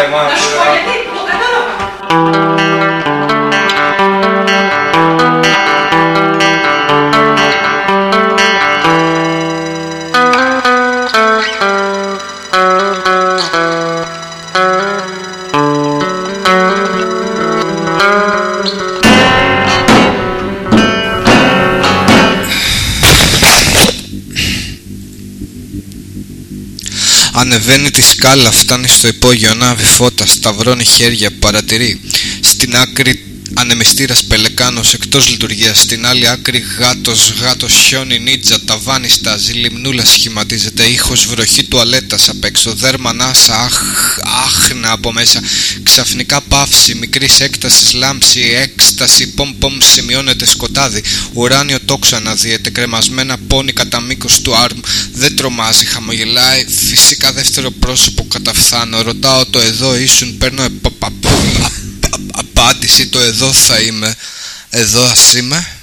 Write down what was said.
very much. Ανεβαίνει τη σκάλα, φτάνει στο υπόγειο, ανάβει φώτα, σταυρώνει χέρια, παρατηρεί. Στην άκρη Ανεμιστήρας πελεκάνος εκτός λειτουργίας. Στην άλλη άκρη γάτος, γάτος χιόνι νίτζα Ταβάνι στάζει, λιμνούλα σχηματίζεται. Ήχος βροχή τουαλέτας απ' έξω. Δέρμα νάσα, αχ, άχνα από μέσα. Ξαφνικά παύση, μικρής έκτασης λάμψη Έκσταση, πομ πομ σημειώνεται σκοτάδι. Ουράνιο τόξο αναδύεται Κρεμασμένα πόνι κατά μήκος του άρμ Δεν τρομάζει, χαμογελάει. Φυσικά δεύτερο πρόσωπο καταφθάνω. Ρωτάω το εδώ ήσουν, παίρνω απάντηση το εδώ θα είμαι, εδώ ας είμαι